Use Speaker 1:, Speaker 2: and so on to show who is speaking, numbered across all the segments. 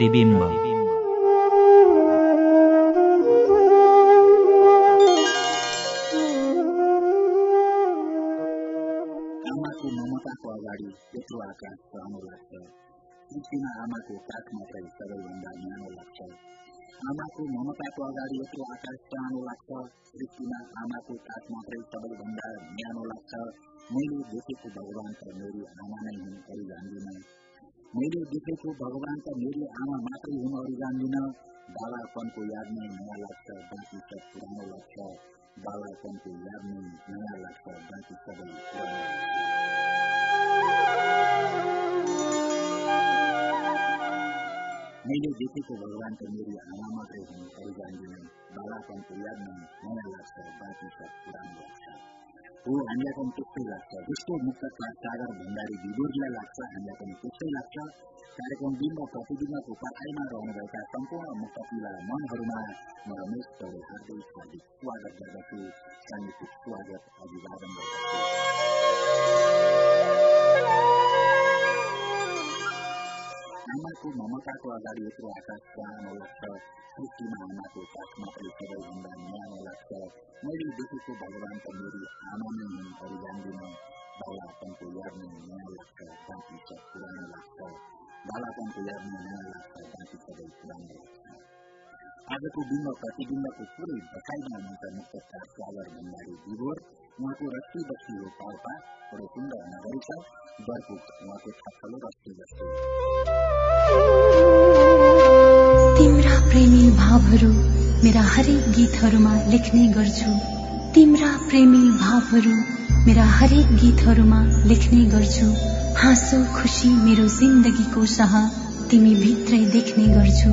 Speaker 1: प्रतिबिम्ब आमाको
Speaker 2: अगाडि यत्रो आकाश लाग्छ पृथ्वीमा आमाको मात्रै सबैभन्दा न्यानो लाग्छ आमाको ममताको अगाडि यत्रो आकाश सानो लाग्छ आमाको सबैभन्दा लाग्छ मैले देखेको भगवान् त मेरो आमा नै हुन् कहिले जान्दिनँ मैले देखेको भगवान त मेरो आमा मात्रै हुन अरू जान्दिन बालापनको याद नै नयाँ लाग्छ बाँकी सब पुरानो लाग्छ बालापनको याद नै नयाँ लाग्छ बाँकी सबै मैले देखेको भगवान त मेरी आमा मात्रै हुन अरू जान्दिन बालापनको याद नै नयाँ लाग्छ बाँकी सब पुरानो लाग्छ ऊ हामीलाई पनि त्यस्तै लाग्छ जस्तो मुक्त सागर भण्डारी विदुरलाई लाग्छ हामीलाई पनि त्यस्तै लाग्छ कार्यक्रम दिन र प्रतिदिनको पठाइमा रहनुभएका सम्पूर्ण मुक्तपिला मनहरूमा म रमेश चौधरी हार्दिक हार्दिक स्वागत गर्दछु साङ्गीतिक स्वागत अभिवादन गर्दछु आमाको ममताको अगाडि यत्रो आकाश प्राण लाग्छ settimana che fa smettere di andare la sera, ma io dico che dalle vante mi rifanno in un paridandino dalla tantegliarmi in una la sera, tanti sottolani la sera, dalla tantegliarmi in una Ada tu bina pasti bina tu kuri, bakal dengan dari tidur, mengaku rasi basi lupa apa, oleh tinggal negara,
Speaker 3: berikut तिम्रा प्रेमी भावहरू मेरा हरेक गीतहरूमा लेख्ने गर्छु तिम्रा प्रेमी भावहरू मेरा हरेक गीतहरूमा लेख्ने गर्छु हाँसो खुसी मेरो जिन्दगीको सह तिमी भित्रै देख्ने गर्छु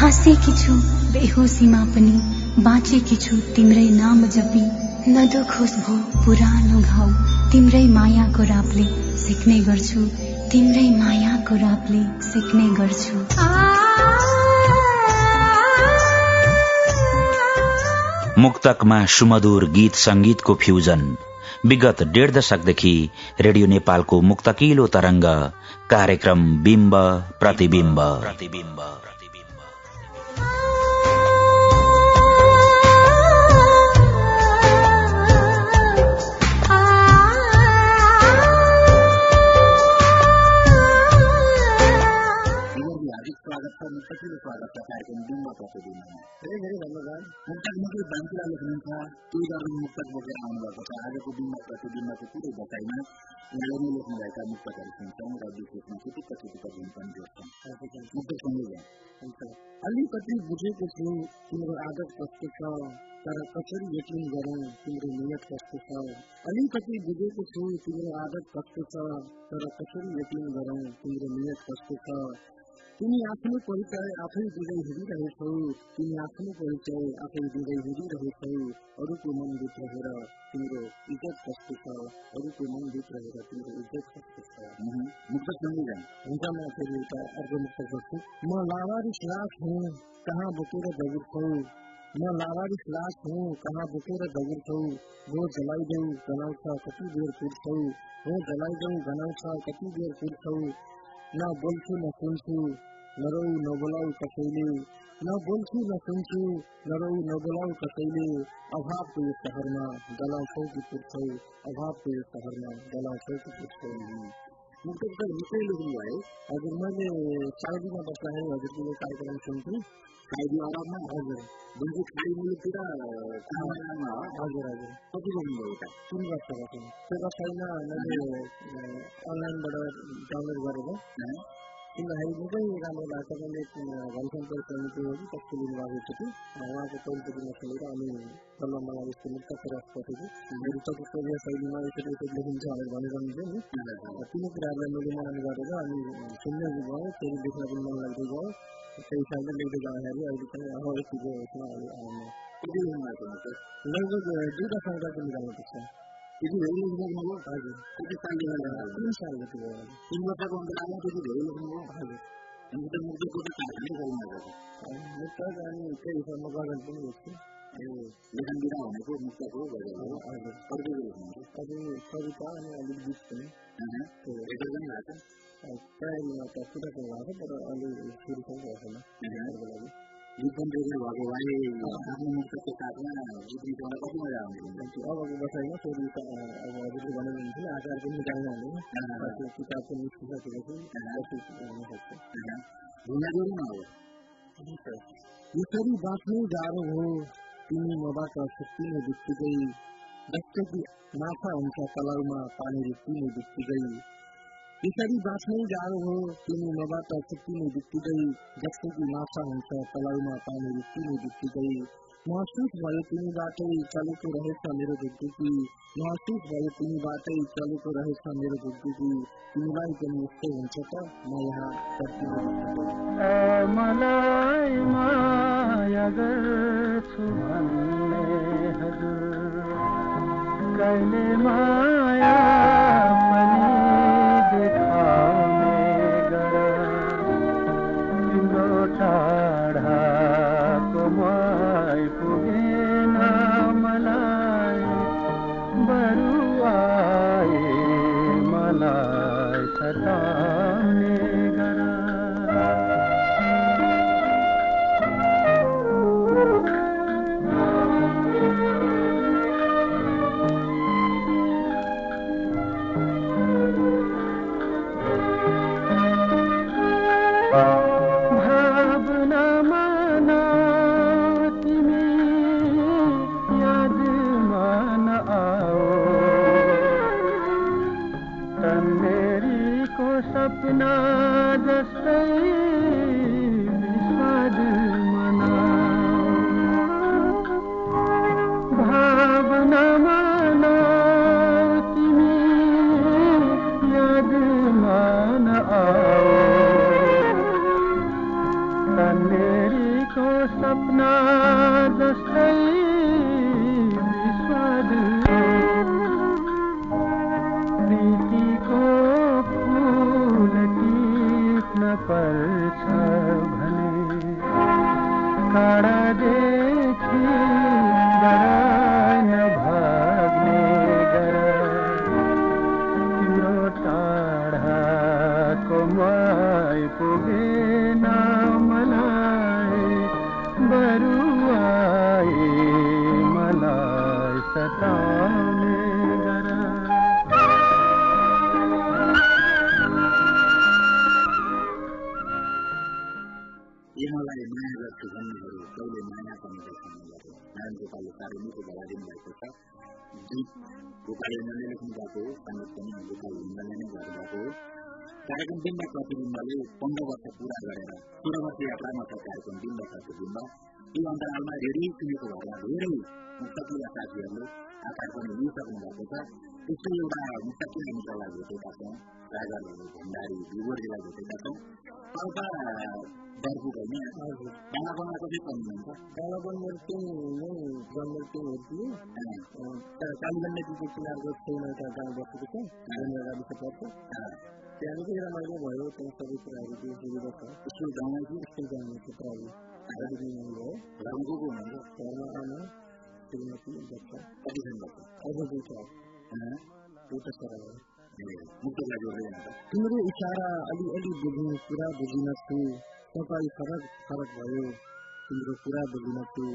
Speaker 3: हाँसेकी छु बेहोसीमा पनि बाँचेकी छु तिम्रै नाम जपी नदुखोस् भो पुरानो घाउ तिम्रै मायाको रापले सिक्ने गर्छु तिम्रै मायाको रापले सिक्ने गर्छु
Speaker 1: मुक्तकमा सुमधुर गीत संगीतको फ्युजन विगत डेढ दशकदेखि रेडियो नेपालको मुक्तकिलो तरंग कार्यक्रम बिम्ब प्रतिबिम्ब प्रतिबिम्ब
Speaker 2: सचिव स्वागत सरकार के बीमा प्रतिदिन है अरे धन्यवाद मुख्यमंत्री के बंसीलाल लखनऊ का तीन और मुफ्त वगैरह आने बता आगे को बीमा प्रतिदिन के पूरे बताई में नरेंद्र लोक नायिका मुक्त कार्यक्रम राज्य सूचना के प्रति प्रतिदिन मुख्य संयोजन बुझे कुछ तिम्रो आदत कस्तो छ तर कसरी यकिन गरौँ तिम्रो नियत कस्तो छ अलिकति बुझेको छु तिम्रो आदत कस्तो छ तर कसरी यकिन गरौँ तिम्रो नियत कस्तो छ तिमी आफ्नो परिचय आफै दिँदै हिँडिरहेछौ तिमी आफ्नो परिचय इज्जत कस्तो छ अरूको मनभित्र हेर तिम्रो इज्जत कस्तो छ लावारिस लास हुँ कहाँ बोकेर दगुर्छौ म लावारिस लास हुँ कहाँ बोकेर दगुर्छौ हो जलाइदेऊ गनाउँछ कति बेर पुर्छौ हो जलाइदेऊ गनाउँछ ना बोलछु न सुन्छु नरौ नबोलाउ कसैले न बोल्छु न सुन्छु नरौ नबोलाउ कसैले तो अभावको तो यो सहरमा गलाउँछौ कि पुग्छौ अभावको यो सहरमा गलाउँछौ कि पुग्छौ मुक्त तो निकै लेख्नु भयो हजुर मैले साउदीमा बस्दाखेरि हजुरको यो कार्यक्रम सुनती साउदी हजुर जुन चाहिँ खाडी हजुर हजुर कति गर्नुभयो यता तिन वर्षको थियो त्यो वर्षमा मैले अनलाइनबाट डाउनलोड गरेर तिनीहरू निकै राम्रो भएको मैले घनशङ्कर समितिहरू कस्तो लिनुभएको उहाँको अनि बल्ल मलाई यस्तो भनेर नि तिनै कुराहरूलाई मैले मनन अनि सुन्दै भयो फेरि देख्न पनि मन sayısalda mücadele ayrıca hava sizi eğitim alıyor. ఇది ఉన్నటువంటి లేదు దూర సంఘటన కనిపిస్తాం ఇది వేలు విధంగా కాదు ఇది సంఘటన ఇంకొక ఉండడానికి ఇది వేలు విధంగా కాదు ఎందుకంటే ముందు కూడా కారణం కలిగినారు ముఖ్య కానీ ఇక్కడ ఈ సమ్మకాలంటే వచ్చి నిజంగా మనకు ముఖ్యకు అది కవిత అని అది తీసుకుని ఎక్కడ కాదు katika wazo kwa alishiriki kwa sana jipongeze wako wale sababu mtoto sana jipongeze wako kwa ya mtu au kwa sababu na sori ta au wale wale ni agar ke ni kama ni basi kitab ko ni kisa ko ni basi ni hote दुनिया जोड़ी ना हो ये सारी बात नहीं जा रहे हो तिमी मबा का शक्ति में बिखरी गई बच्चे की माथा उनका कलाव में पानी रिक्ति में बिखरी गई की 이놈아가 따뜻히는 듣기들이 माता 마사원서 살아오마 में दिखती 듣기들이 महसूस भयो तिमी बाटै चलेको रहेछ मेरो ढुकढुकी महसुस भयो तिमी बाटै चलेको रहेछ मेरो ढुकढुकी तिमीलाई पनि यस्तो हुन्छ
Speaker 3: त म यहाँ मलाई माया गर्छु भन्ने हजुर कहिले माया
Speaker 2: estoy de mana con el desayuno. Saben que para estar en eso, para darme kita, cosa, y yo para el mañana es un gato, cuando estoy en el desayuno, en el gato, para que entienda que hace un valeo, pongo vos a pura carrera. Tú no vas a ir a trama a diri que entienda que hace un valeo, y andar al mar, y yo digo, yo voy a ver, y yo राजालाई भण्डारी विवरजीलाई भेटेका छौँ अर्का जङ्गल कि किनारको छेउमा गाउँ बसेको छ जङ्गल गाविस पर्छ त्यहाँ रमाइलो भयो त्यहाँ सबै कुराहरू चाहिँ सुविधा छ स्कुल गाउँमा स्कुल गाउने क्षेत्रहरू श्रीमती अझ तिम्रो अलि अलि बुझ्नु पुरा बुझिन छु तपाईँ फरक फरक भयो तिम्रो पुरा बुझिन छु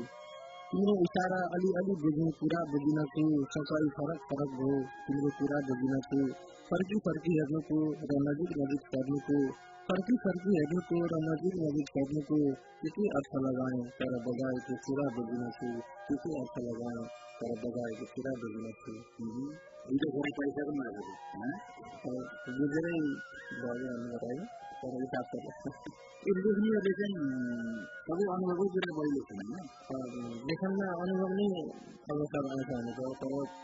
Speaker 2: तिम्रो अलि अलि बुझ्नु पुरा बुझिन छु तपाईँ फरक फरक भयो तिम्रो पुरा बुझिन छु फर्की फर्की हेर्नुको र नजिक नजिक हेर्नुको फर्की फर्की हेर्नुको र नजिक नजिक हेर्नुको त्यति अर्थ लगाएँ तर बजाएको पुरा बुझिन छु त्यति अर्थ लगाएँ तर बगाएको कुरा बगेको छु दुईवटा घोडा पैसाको मागेको बुझेरै भयो भन्नु बतायो तर हिसाब यो लेख्नेहरूले चाहिँ सबै अनुभवकै कुरा बढी छ होइन लेखनमा अनुभव नै सर्वसाधारण आउँछ भने त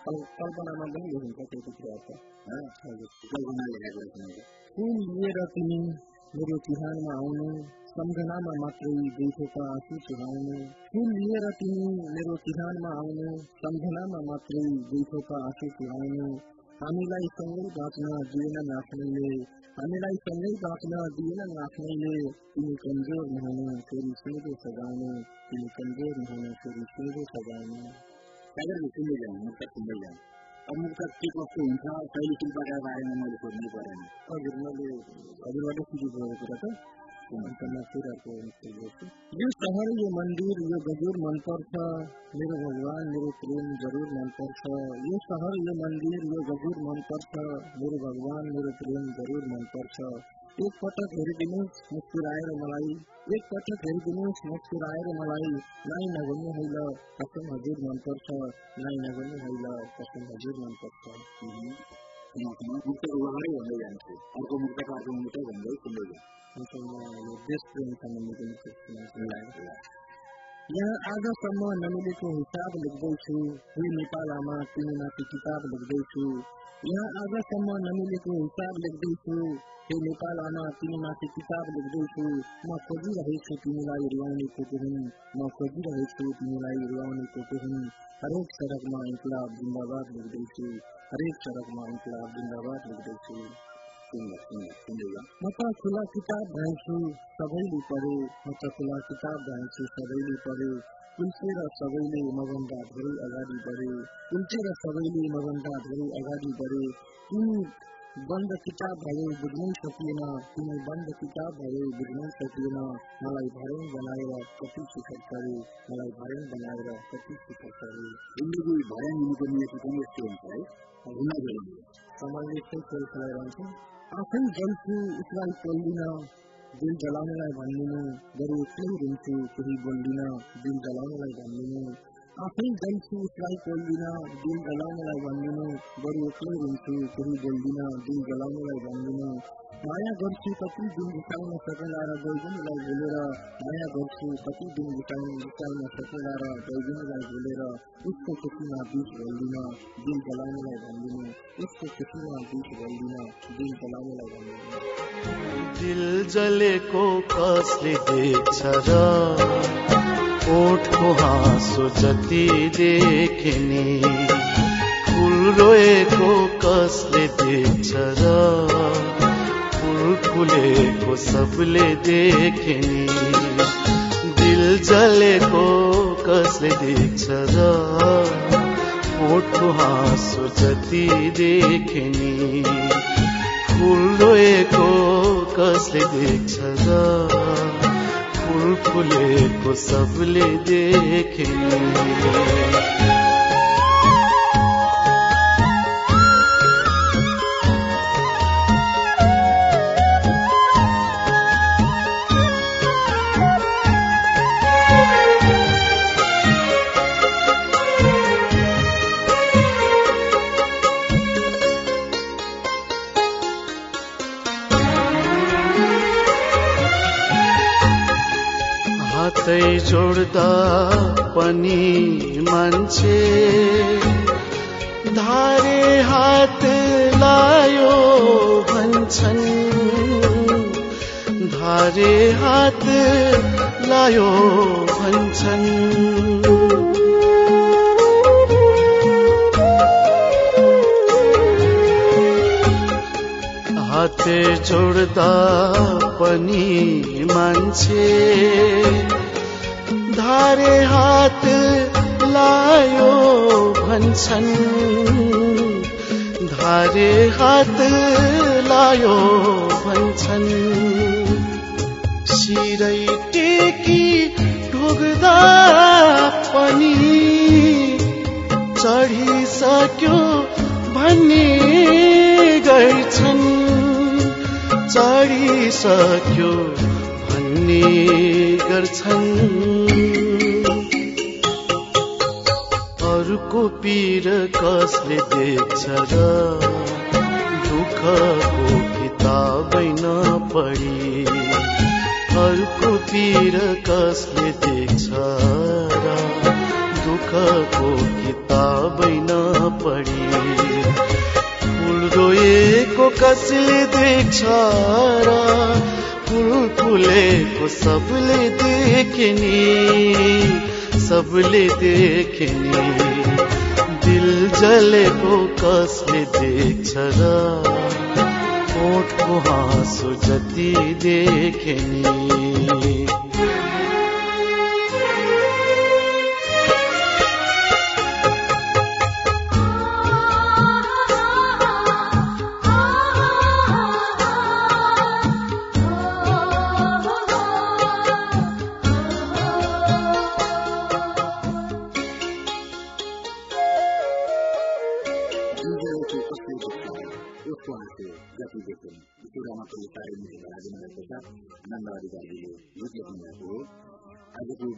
Speaker 2: तर कल्पनामा पनि लेखिन्छ त्यति कुराहरू त कल्पना लेखेको कुन लिएर तिमी मेरो तिहारमा आउनु સમઘનામાં માત્ર દેશોકા આંસુ ચુવાણને ફૂલ લીએ समझना મેરો કિરાણમાં આવને સમઘનામાં માત્ર દેશોકા આંસુ ચુવાણને हामीलाई सँगै बाँच्न दिएनन् आफ्नैले हामीलाई सँगै बाँच्न दिएनन् आफ्नैले तिमी कमजोर नहुन फेरि सेदो सजाउनु तुम कमजोर नहुन फेरि सेदो सजाउनु सागरले सुन्दै जाउँ मुक्तक सुन्दै जाउँ अब मुक्तक के कस्तो हुन्छ शैली शिल्पका बारेमा मैले सोध्नै परेन हजुर मैले हजुरबाट सिकिरहेको कुरा त मथुरा को ये शहर ये मंदिर ये गजूर मन पर था मेरे भगवान मेरे प्रेम जरूर मन पर था ये शहर ये मंदिर ये गजूर मन पर था मेरे भगवान मेरे प्रेम जरूर मन पर था एक पटक हेरी दिनेश मुस्कुराए रे मलाई एक पटक हेरी दिनेश मुस्कुराए रे मलाई नाई नगनी हैल कसम हजूर मन पर नाई नगनी हैल कसम हजूर मन पर मुक्त उहाँले भन्दै जान्छु अर्क मुक्त अर्को मुक्तै भन्दै सुन्दै यहाँ දෙස්පෙන් තමයි මෙතන තියෙන්නේ. यह हिसाब लग गई छू तीन किताब लग गई छू हिसाब हे नेपाल आमा किताब म तिमीलाई म तिमीलाई हरेक सडकमा इन्कलाब जिन्दाबाद लग्दैछु हरेक सडकमा इन्कलाब जिन्दाबाद शून्य शून्य मिलेगा मता खुला किताब भैंसु सबैले पढे मता खुला किताब भैंसु सबैले पढे उल्टेर सबैले मभन्दा धेरै अगाडि बढे उल्टेर सबैले मभन्दा धेरै अगाडि बढे तिमी बन्द किताब भयो बुझ्नै सकिएन तिमी बन्द किताब भयो बुझ्नै सकिएन मलाई भरेन बनाएर कति शिखर गरे मलाई भरेन बनाएर कति शिखर गरे जिन्दगी भरेन हुनुको नियति पनि यस्तो हुन्छ है समयले चाहिँ खेल खेलाइरहन्छ I think Gen 2 is दिल जलाने वाले बनने में, दर उतने दिन कहीं दिल जलाने लाए बंदी ने आफै जान्छु ट्राई गरिदिन दिल जलाउनलाई भन्दिनँ बरु एक्लै हुन्छु कोही दिल जलाउनलाई भन्दिनँ माया गर्छु कति दिन बिताउन सकेला र दैजनलाई भुलेर माया गर्छु कति दिन बिताउन बिताउन सकेला र दैजनलाई भुलेर उसको खुसीमा बिच भल्दिन दिल जलाउनलाई भन्दिनँ उसको खुसीमा
Speaker 4: बिच दिल जलेको कसले देख्छ र ओठको हाँसो जति देख्ने फुल रोएको कसले देख्छ र फुल फुलेको सबले देख्ने दिल जलेको कसले देख्छ र ओठको हाँसो जति देख्ने फुल रोएको कसले देख्छ र फुलेको सबले देख्ने हातै जोड्दा पनि मान्छे धारे हात लायो भन्छन् धारे हात लायो भन्छन् हात जोड्दा पनि मान्छे धारे हात लायो भन्छन् धारे हात लायो भन्छन् सिरै टेकी ढोग्दा पनि चढिसक्यो भन्ने गर्छन् चढिसक्यो भन्ने गर्छन् दुःखको पीर कसले देख्छ र दुःखको किताबै नपढी अर्को पीर कसले देख्छ र दुःखको किताबै नपढी फुल रोएको कसले देख्छ र फुल फुलेको सबले देख्ने सबले देख्ने दिल जलेको कसले देख्छ र ओठको हाँसो जति देखे नि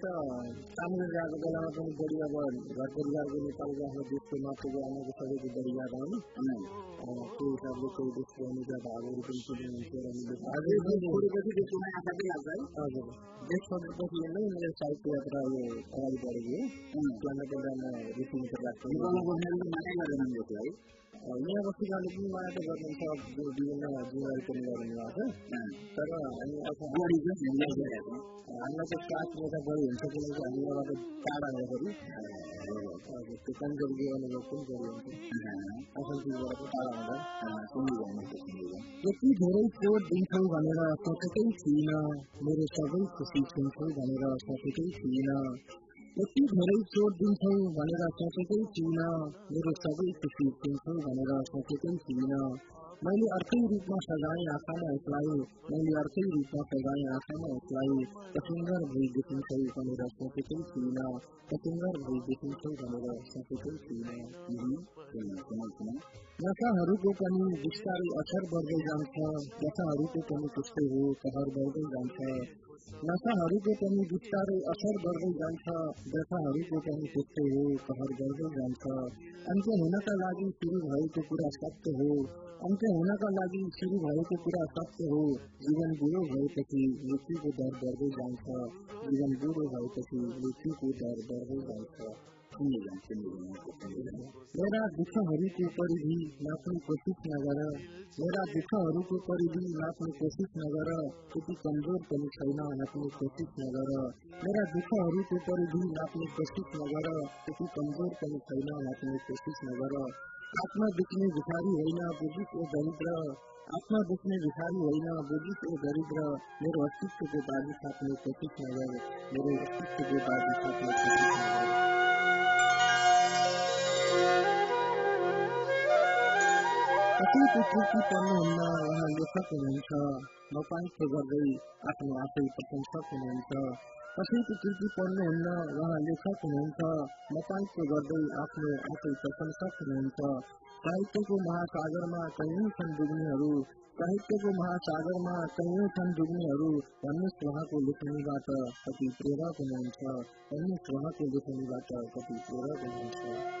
Speaker 2: त काम गरेर बेलामा पनि बढी अब घर परिवारको नेपालको आफ्नो देशको मातृको आमाको सबैको बढी याद आउने त्यो हिसाबले कोही देशको अनुसार भागहरू पनि सुनिन्छ हजुर नै मेरो साहित्य यात्रा यो अगाडि बढेको हो जानु म रुचि यहाँ बस्तीकाले पनि माया त गर्नुहुन्छ जो विभिन्न जिम्मेवारी पनि गर्नुभएको छ तर हामी अगाडि चाहिँ हामीलाई चाहिँ चार मेचा बढी हुन्छ किनकि हामी यहाँबाट टाढा हुँदाखेरि त्यो कमजोरी दिने पनि बढी हुन्छ असल चिजबाट टाढा हुँदा यति धेरै चोट दिन्छौ भनेर सोचेकै थिइनँ मेरो सबै खुसी सुन्छौ भनेर सोचेकै थिइनँ Ukigarai so dinthau भनेर सोचेकै छुइनँ मेरो सबै खुसी दिन्छौ भनेर सोचेकै छुइनँ मैले अर्कै रूपमा सजाएँ आँखामा एक्लाएँ मैले अर्कै रूपमा सजाएँ आँखामा एक्लाएँ पसुङ्गर भई देखिन्छौ भनेर सोचेकै छुइनँ पसुङ्गर भई देखिन्छौ भनेर सोचेकै छुइनँ नशाहरूको पनि बिस्तारै असर बढ्दै जान्छ नशाहरूको पनि त्यस्तै हो कहर बढ्दै जान्छ नशाहरूको पनि बिस्तारै असर गर्दै जान्छ दशाहरूको पनि त्यस्तै हो कहर गर्दै जान्छ अन्त्य हुनका लागि सुरु भएको कुरा सत्य हो अन्त्य हुनका लागि सुरु भएको कुरा सत्य हो जीवन बुढो भएपछि मृत्युको डर बढ्दै जान्छ जीवन बुढो भएपछि मृत्युको डर बढ्दै जान्छ मेरा दुख हरि के परिधि नापने कोशिश नगर मेरा दुख हरि के परिधि नापने कोशिश नगर कर क्योंकि कमजोर पनि छैन नाप्ने कोशिश नगर मेरा दुख हरि के परिधि नाप्ने कोशिश नगर कर क्योंकि कमजोर पनि छैन नाप्ने कोशिश नगर आत्मा दुखने भिखारी होना बुझिस ओ दरिद्र आत्मा दुखने भिखारी होना बुद्धि ओ दरिद्र के अस्तित्वको साथ में कोशिश नगर के अस्तित्वको साथ में कोशिश नगर उहाँ लेखक हुनुहुन्छ गर्दै आफ्नो आफै प्रशंसक हुनुहुन्छ कसैको कृति पढ्नुहुन्न लेखक हुनुहुन्छ गर्दै आफ्नो आफै प्रशंसक हुनुहुन्छ साहित्यको महासागरमा कैयौँ छन् डुब्नेहरू साहित्यको महासागरमा छन् डुब्नेहरू भन्ने उहाँको लेखनीबाट कति प्रेरक हुनुहुन्छ भन्ने उहाँको लेखनीबाट कति प्रेरक हुनुहुन्छ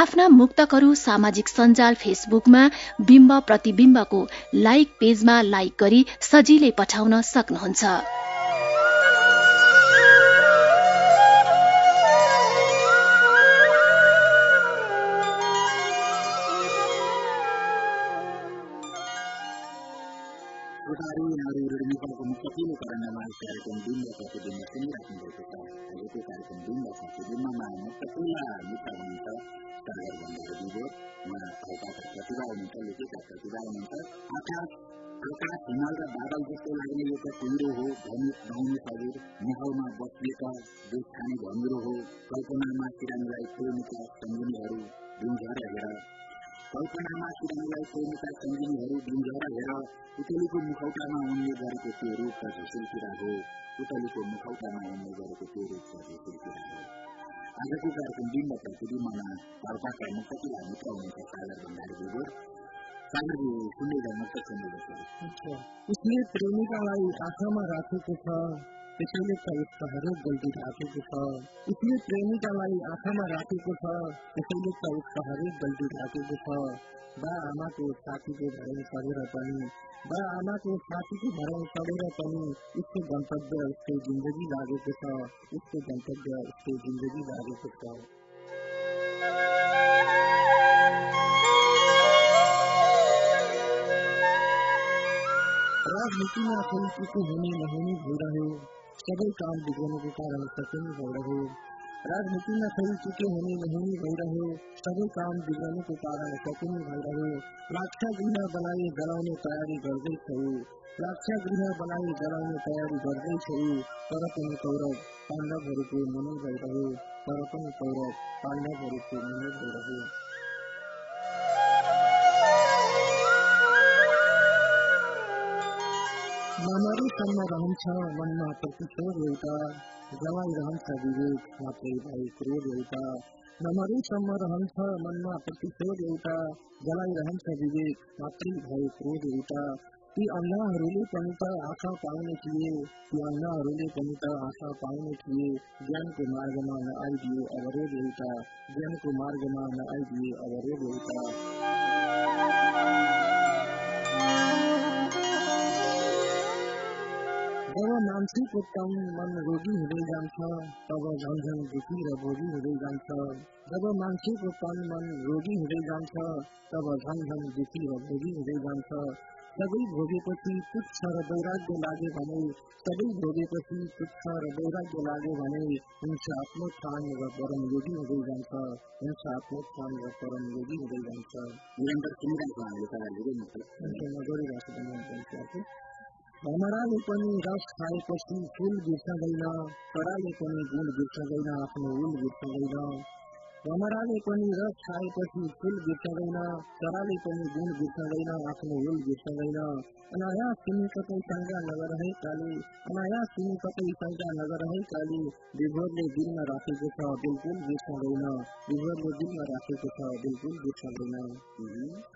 Speaker 5: आफ्ना मुक्तकहरू सामाजिक सञ्जाल फेसबुकमा बिम्ब प्रतिविम्बको लाइक पेजमा लाइक गरी सजिलै पठाउन सक्नुहुन्छ
Speaker 2: कार्यक्रम लिङ्गसाठी नमान्ने प्रतिभाहरू छ भन्छ टाढर भन्दा विवेक उहाँ भएका प्रतिभा हुनुहुन्छ लेखेका प्रतिभा हुनुहुन्छ आकाश प्रकाश हिमाल र बादल जस्तो लाग्ने यो त हो गाउने शरीर महलमा बस्नेका देश खाने भन्दुरो हो कल्पनामा किरामीलाई प्रेमिका सङ्गिनीहरू डुङ्गर हेर कल्पनामा किरामीलाई प्रेमिका सङ्गिनीहरू डुङ्गर हेर पुतलीको मुखौटामा उनले गरेको त्यो रूप र झुसुल कुरा हो utalipo mukauta na mwenyeza rekupiri kwa kukiri Anda kuka kumbinda kerja di mana kalpasa muka kira lah, muka muka kalar bandar gugur Kalar di sini dan muka sendiri Ok, isi perumika lagi asama rasa kita त्यसैले त उत्साहरू जल्दी ढाकेको छ उसले प्रेमिकालाई आँखामा राखेको छ त्यसैले त उत्साहरू जल्दी ढाकेको छ बा आमाको साथीको भरण चढेर पनि बा आमाको साथीको भरण चढेर पनि उसको गन्तव्य उसको जिन्दगी लागेको छ उसको गन्तव्य उसको जिन्दगी लागेको छ राजनीतिमा अशुल्कीको तो हुने नहुने भइरह्यो सभी काम बिगड़ने के कारण सचिन गौरव राजनीति में फैल चुके होने नहीं बढ़ है सभी काम बिगड़ने के कारण सचिन बढ़ है रक्षा गृह बनाई दलों ने तैयारी कर गई थी रक्षा गृह बनाई दलों ने तैयारी कर गई थी परपन कौरव पांडव भर के मनोज बढ़ रहे परपन कौरव पांडव भर के मनोज गौरव मामारी सम्म रहन्छ मनमा प्रतिशोध एउटा जवाई रहन्छ विवेक मात्रै भाइ क्रोध एउटा मामारी सम्म रहन्छ मनमा प्रतिशोध एउटा जवाई रहन्छ विवेक मात्रै भाइ क्रोध एउटा ती अन्नाहरूले आशा पाउने किए ती अन्नाहरूले पनि त आशा पाउने थिए ज्ञानको मार्गमा नआइदियो अवरोध एउटा ज्ञानको मार्गमा नआइदियो अवरोध एउटा जब मानसी उत्तम मन रोगी हृदय तब दुखी र भोगी जब मान्छेको तन मन रोगी हो तब झन्झन दुखी र भोगी हुँदै भोगे सबै भोगेपछि पुच्छ र वैराग्य लाग्यो भने सबै भोगेपछि वैराग्य परम योगी हो जान्छ हिंसात्मक परम योगी हो हमारा पनि रस खाएपछि फुल बिर्सदैन तराले पनि गुण बिर्सदैन आफ्नो ऊल बिर्सदैन हमराले पनि रस खाएपछि फुल बिर्सदैन तराले पनि गुण बिर्सदैन आफ्नो ऊल बिर्सदैन अनाया सिनी कतै सङ्गा नगरहे काले अनाया सिनी कतै सङ्गा नगरहे काले विभोरले दिनमा राखेको छ बिल्कुल बिर्सदैन विभोरले दिनमा राखेको छ बिल्कुल बिर्सदैन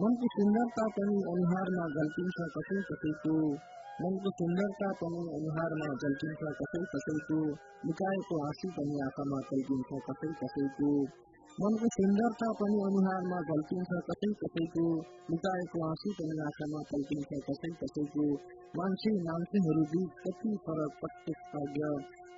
Speaker 2: मन की सुंदरता पनी अनुहार ना गलती सा कसे कसे को मन की सुंदरता पनी अनुहार ना गलती सा कसे कसे को निकाय को तो आशी पनी आशा मा कलगिन सा कसे कसे को मन को सुंदरता અનુહારમાં में છે કસી કસી કો નિકાય કો આંસુ પણ આશામાં में છે કસી કસી को मंस માનસીहरू बीच कति फरक कस्तो भाग्य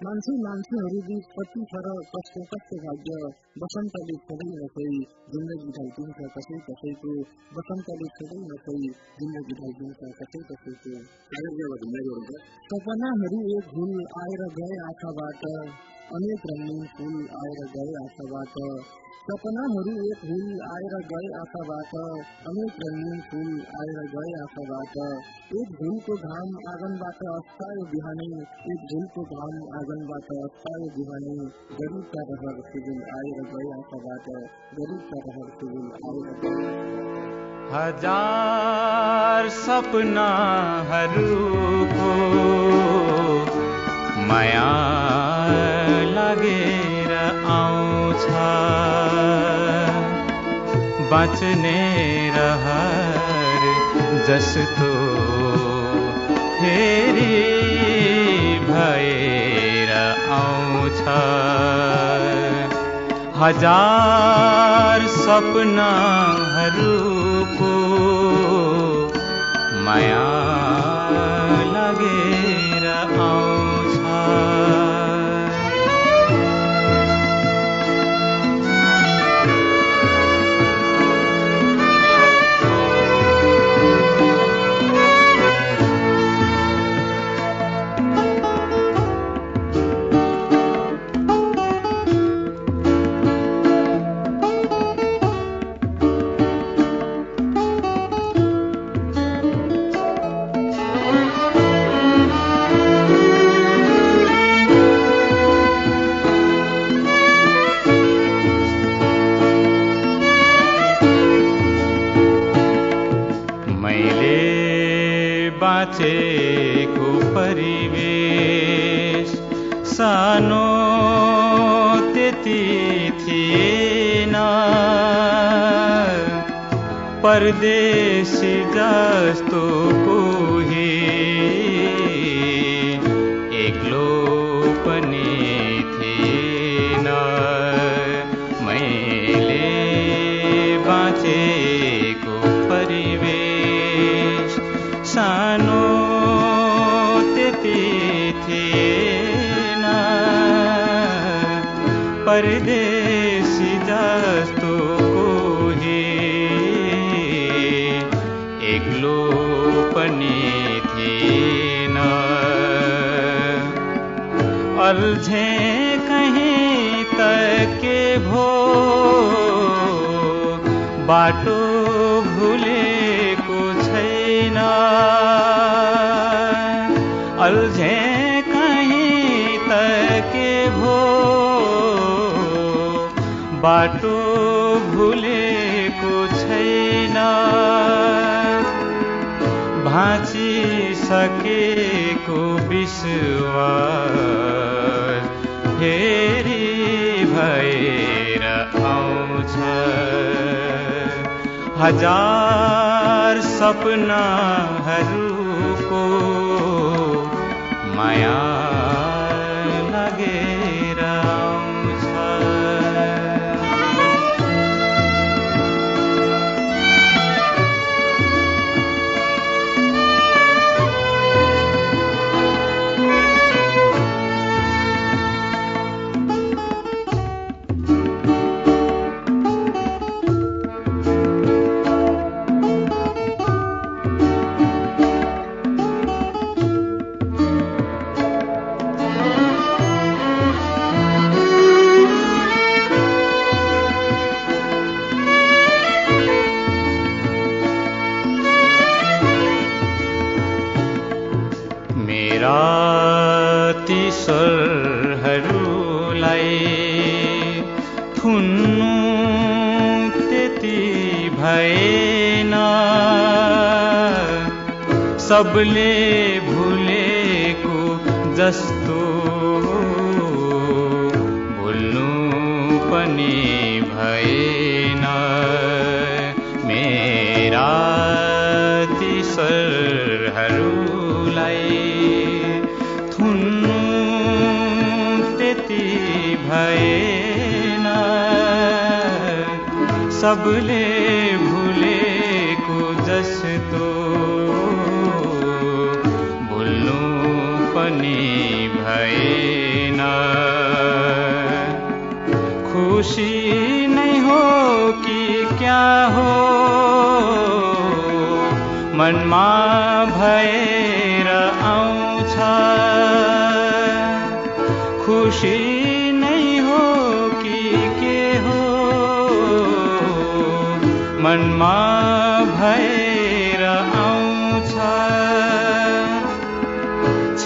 Speaker 2: मंस मान्छेहरू बीच कति फरक कस्तो कस्तो भाग्य जिंदगी छोडै नसोई जिन्दगी को बसंत कसैको वसन्तले छोडै जिंदगी जिन्दगी ढालिदिन्छ कसै को सपना एक झूल आए गए आँखाबाट अनेक रंगीन फूल आएर गए आशा बाट सपना हरू एक फूल आएर गए आशा बाट अनेक रंगीन फूल आएर गए आशा बाट एक झूल को घाम आगन बाट अस्ताय बिहानी एक झूल को घाम आगन बाट अस्ताय बिहानी गरीब का रहर सिविल आएर गए आशा बाट गरीब का रहर सिविल आएर गए
Speaker 1: हजार सपना हरू को माया लागेर आउँछ बच्ने रहर जस्तो फेरि भएर आउँछ हजार सपनाहरूको माया जस्तो कोही एक्लो पनि थिएन मैले बाँचेको परिवेश सानो त्यति थिएन परिदेश उलझे कहीं तके भो बाटो भुलेको छैन अल्झे कहीँ त के भो बाटो भुलेको छैन भाँचिसकेको विश्व फेरी भएर आउँछ हजार सपनाहरूको माया मनमा भएर आउँछ खुसी नै हो कि के हो मनमा भएर आउँछ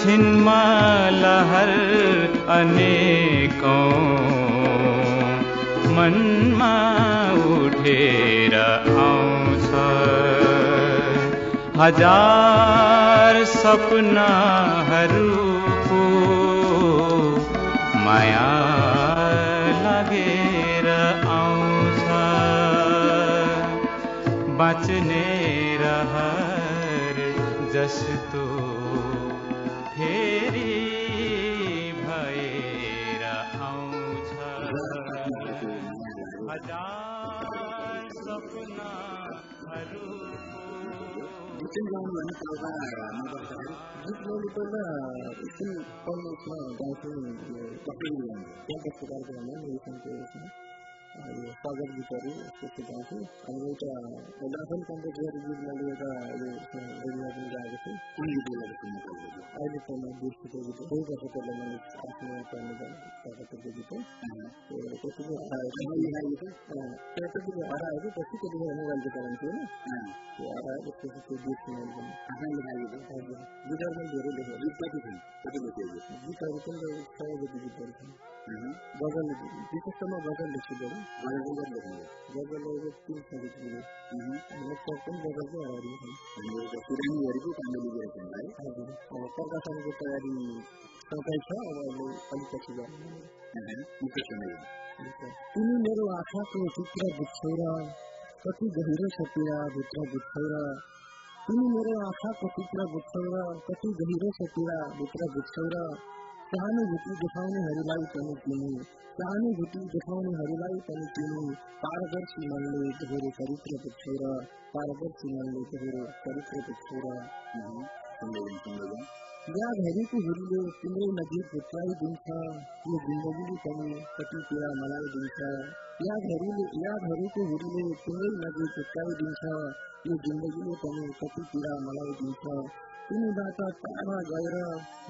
Speaker 1: छिनमा लहर अनेकौँ मनमा उठेर आउँ हजार सपनाहरूको माया लगेर आउँछ बाँच्ने रहर जस्तो
Speaker 2: भन्ने कुरा नगर्दाखेरि गीत मैले पहिला एकदम पढ्ने ಸ್ವಾಗತ ಗೀತಾರಿ ಸಿಕ್ಕಿದ್ದಾಗಿ ಅನ್ವಯಿತ ವೆಲ್ಲಾಫನ್ ಕಂಪ್ಯೂಟರ್ ರಿವ್ಯೂ ಮಾಡಿದಾಗ ಅದು ರಿವ್ಯೂ ಆಗುತ್ತೆ ಈ ರಿವ್ಯೂ ಆಗುತ್ತೆ ಅಲ್ಲಿ ತನ್ನ ದೂರಿಸಿದ್ದು ಹೇಗೆ ಅದಕ್ಕೆಲ್ಲ ನನಗೆ ಆತ್ಮೀಯತೆ ಅನ್ನೋದು ಸ್ವಾಗತದಿದ್ದು ಪ್ರತಿದಿನ ಏನಾಗಿದೆ ಪ್ರತಿದಿನ ವಾರ ಆಗಿ ಪ್ರತಿದಿನ ಏನಾಗಲ್ಬೇಕು ಅಂತೇಳಿ ವಾರ ಆಗಿ ಪ್ರತಿದಿನ ದೀಕ್ಷೆ ಮಾಡಿದ್ದಾನೆ ಅದನ್ನು ಆಗಿದೆ ಹಾಗೆ ಗೀತಾರ್ಮಲ್ಲಿ ಬೇರೆ ಗೀತಾ ಗೀತಾ ಗೀತಾ ಗೀತಾ ಗೀತಾ ಗೀತಾ গজল বিশেষ সময় গজল লিখছিলেন গজল তিন সাহিত্য সকল গজল তৈরি পুরানি गरेको कामले लिएको हुनाले प्रकाशनको तयारी तपाईँ छ अब अहिले अलिकति तिमी मेरो आँखाको भित्र बुझ्छौ र कति गहिरो छ पीडा भित्र बुझ्छौ र तिमी मेरो आँखाको भित्र बुझ्छौ र कति गहिरो छ पीडा भित्र बुझ्छौ र सहानुभूति दिखाने हरिलाई तनु कीनी सहानुभूति दिखाने हरिलाई तनु कीनी पारदर्शी मन ले धोरे चरित्र पिछोर पारदर्शी मन ले धोरे चरित्र पिछोर या घरी की हुरिले तिने नदी पुत्राई दिनसा ये जिंदगी की कमी पति तेरा मलाई दिनसा या घरी या घरी की हुरिले तिने नदी पुत्राई दिनसा ये जिंदगी की कमी पति तेरा मलाई दिनसा तिमीबाट टाढा गएर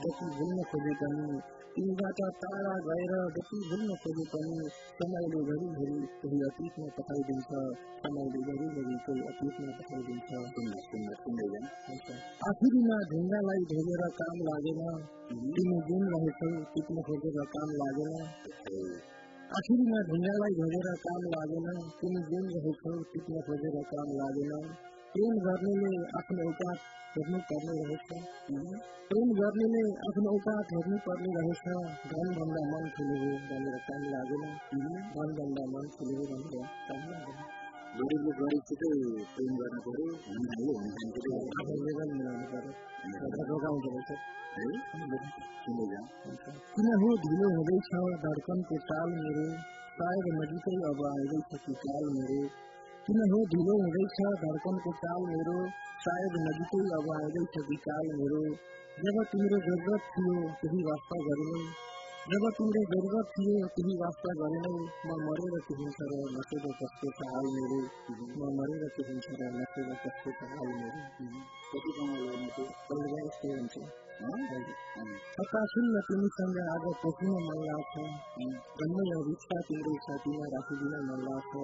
Speaker 2: गति भुल्न खोजे पनि तिमीबाट टाढा गएर गति भुल्न खोजे पनि समयले घरिघरि कोही अतीतमा पठाइदिन्छ समयले घरिघरि कोही अतीतमा पठाइदिन्छ आखिरीमा ढुङ्गालाई ढोगेर काम लागेन तिमी जुन रहेछौ टिप्न खोजेर काम लागेन आखिरीमा ढुङ्गालाई ढोगेर काम लागेन तिमी जुन रहेछौ टिप्न खोजेर काम लागेन प्रेम करने में अपने औकात हेर्नु पर्ने रहे
Speaker 5: प्रेम
Speaker 2: करने में अपने औकात हेर्नु पर्ने रहे धन धंधा मन हुए धन काम लागे धन धंधा मन खुले हुए काम लागेन गरिबले गरिबसितै प्रेम पर्यो मिलाउनु पर्यो रहेछ किन हो ढिलो हुँदैछ धडकनको चाल मेरो सायद नजिकै अब आइरहेछ कि चाल मेरो तुम हो धीरे हृदय धड़कन को मेरो शायद नजिकै अब आएदै छ विकाल मेरो जब तिम्रो जरुरत थियो त्यही वास्ता गरेनौ जब तिम्रो जरुरत थियो त्यही वास्ता गरेनौ म मरेर के हुन्छ र नसेर कसको छ हाल मेरो म मरेर के हुन्छ र नसेर कसको छ हाल मेरो त्यति सत्ता सुन्न तिमीसँग आज पोख्न मन लाग्छ रिक्सा तिम्रो साथीमा राखिदिन मन लाग्छ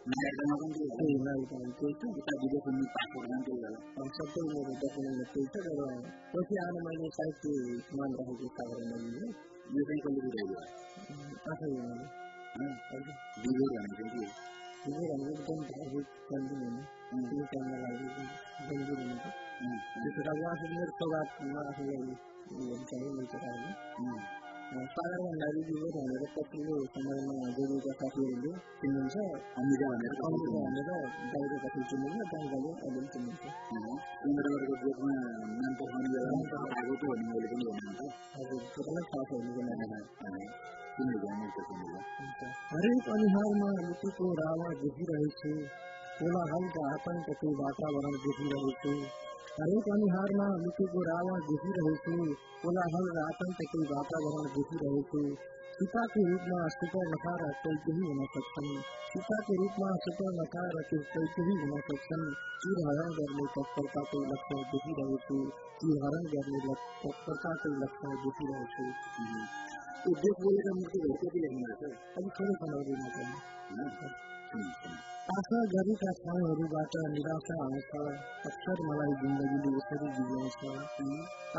Speaker 2: Sí, la dentista. सबै मेरो डकुमेन्टमा त्यही छ तर पछि आएर मैले सायद त्यो मान राखेको सागर मैले यो चाहिँ कसले बुझाइदियो आफै त्यसो अब आफूले मेरो स्वभावमा आफूलाई साधारण नागरिक युवक भनेर पछिल्लो समयमा गरिएका साथीहरूले चिन्नुहुन्छ अमिरा भनेर अमिरा भनेर साथी चिन्नुहुन्छ अहिले पनि चिन्नुहुन्छ हरेक अनुहारमा लुटुको रावा देखिरहेछु कोलाहलका आतङ्कको वातावरण देखिरहेछु અનેક અનિહારમાં લોકો रहे ઘૂસી રહે છે કોલાહલ આતંકથી वातावरण दिखी रहे थे પિતા के रूप में सुपर नकार कल्प ही होना सक्षम पिता के रूप में सुपर नकार कल्प ही होना सक्षम ચીર હરણ तत्परता के लक्षण दिखी रहे थे तो देख તત્પરતાको લક્ષણ देखिरहेको छु त्यो देश बोलेर मुर्ति भइसकिरहेको छ अलिक थोरै समयमा आशा घरी ठाउँहरूबाट निराशा आउँछ अक्षर मलाई जिन्दगीले यसरी बिगाउँछ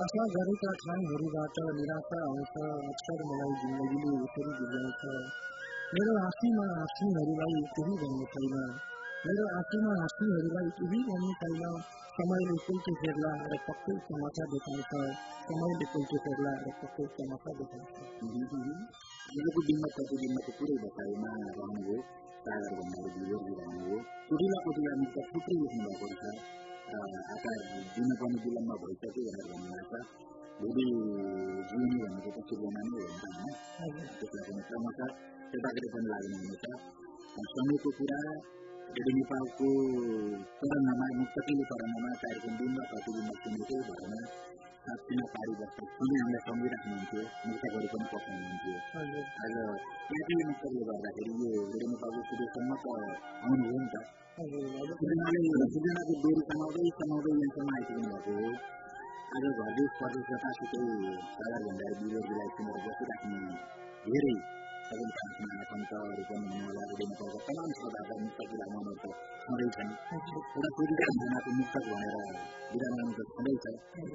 Speaker 2: आशा गरेका ठाउँहरूबाट निराशा आउँछ अक्षर मलाई जिन्दगीले यसरी बिगाउँछ मेरो हाँसीमा हाँसीहरूलाई केही भन्नु छैन मेरो हाँसीमा हाँसीहरूलाई केही भन्नु छैन समयले कुल्टी तो फेर्ला र पक्कै समाचार देखाउँछ समयले कुल्टी तो फेर्ला र पक्कै समाचार देखाउँछ दिनको बिम्ब प्रतिबिम्बको पुरै बताइमा रहनुभयो सागर भण्डारी गुरुजी भन्नुभयो कुटिला कुटिला थुप्रै लेख्नु भएको रहेछ आकार दिनुपर्ने विलम्ब भइसक्यो भनेर भन्नुभएको छ भोलि जिउने भनेको त नै होइन होइन त्यसलाई पनि पनि लाग्नुहुनेछ समयको कुरा यदि नेपालको तरङ्गमा मुक्तकीले तरङ्गमा कार्यक्रम बिम्ब प्रतिबिम्ब सुनेकै भरमा साँच्चीमा पारी बस्छ उनी हामीलाई सम्झिराख्नुहुन्थ्यो मृतकहरू पनि पठाउनुहुन्थ्यो आज त्यहाँकै मृतकले गर्दाखेरि यो रेणु बाबु सूर्यसम्म त आउनुभयो नि त सूर्यमाले सूर्यमाको डोरी समाउँदै समाउँदै यहाँसम्म आइपुग्नु भएको हो आज घरदेश प्रदेश जतासुकै साधाभन्दा बिलोजीलाई सुनेर बसिराख्ने धेरै संविधानमा पञ्चहरूको के भन्नुहुन्छ सर्वप्रथम त म हजुरलाई दिन चाहन्छु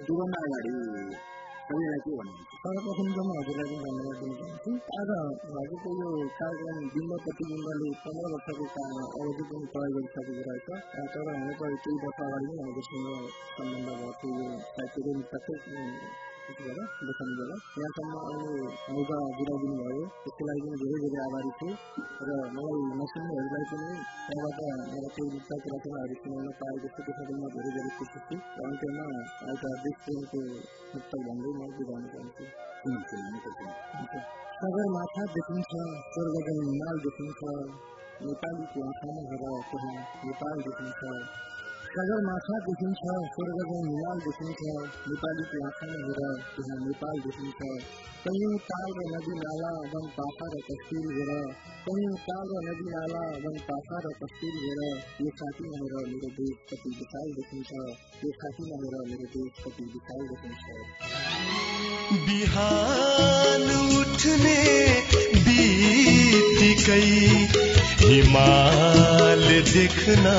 Speaker 2: यो कार्यक्रम बिम्ब प्रतिबिम्बले पन्ध्र वर्षको अवधि पनि तय गरिसकेको रहेछ तर हुन त केही वर्ष अगाडि नै हजुरसँग सम्बन्ध भएको यो साहित्य gara bukan gara yang sama oleh Muga Gira Gini Bayu setelah ini Gira Gira Awari itu ada mulai mesin dari lain ini yang ada yang ada yang bisa kita kena hari ini mana tahu itu kita semua Gira Gira itu sih yang kena ada bis itu betul bangun mau di dalam itu mungkin mungkin सगर माथा देखिन्छ स्वर्गको हिमाल देखिन्छ नेपालीको आँखामा हेर त्यहाँ नेपाल देखिन्छ सगर माथा छ स्वर्ग में हिलाल दुश्मन छ नेपाली की आंखों में हो तो रहा है कि हाँ नेपाल दुश्मन छ कहीं ताल व नदी नाला वन पाखा र तस्वीर हो रहा कहीं ताल व नदी नाला वन पाखा र तस्वीर हो रहा ये साथी न हो रहा मेरे देश पति विशाल दुश्मन छ ये साथी न हो रहा मेरे देश पति विशाल
Speaker 6: दुश्मन छ बिहान उठने बीत गई हिमाल दिखना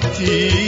Speaker 6: ti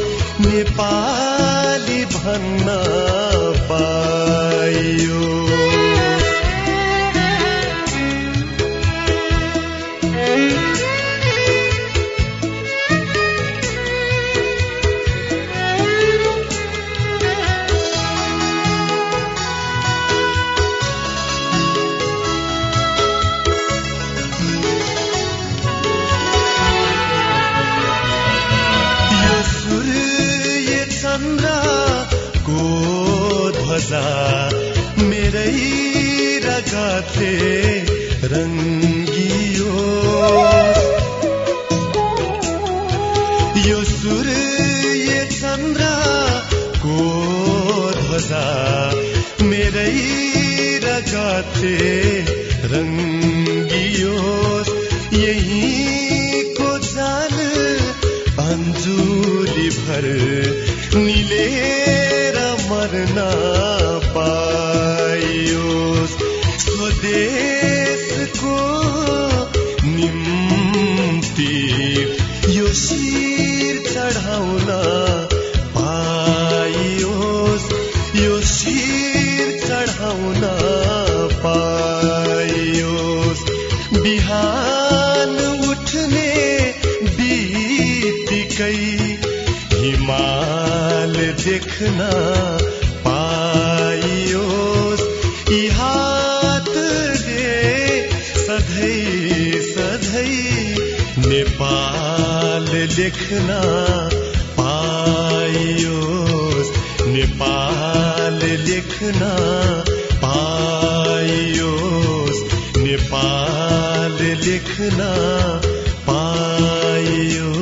Speaker 6: नेपाली भन्न पाइयो बाते रङ्गियो यो सूर्य को ध्वजा मेरै रगते रङ्गियो यहीको जाल अन्जुली भर निले देख्न पाइयोस् यी हातले सधैँ सधैँ नेपाल लेख्न पाइयोस् नेपाल लेख्न पाइयोस् नेपाल लेख्न पाइयोस्